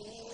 soul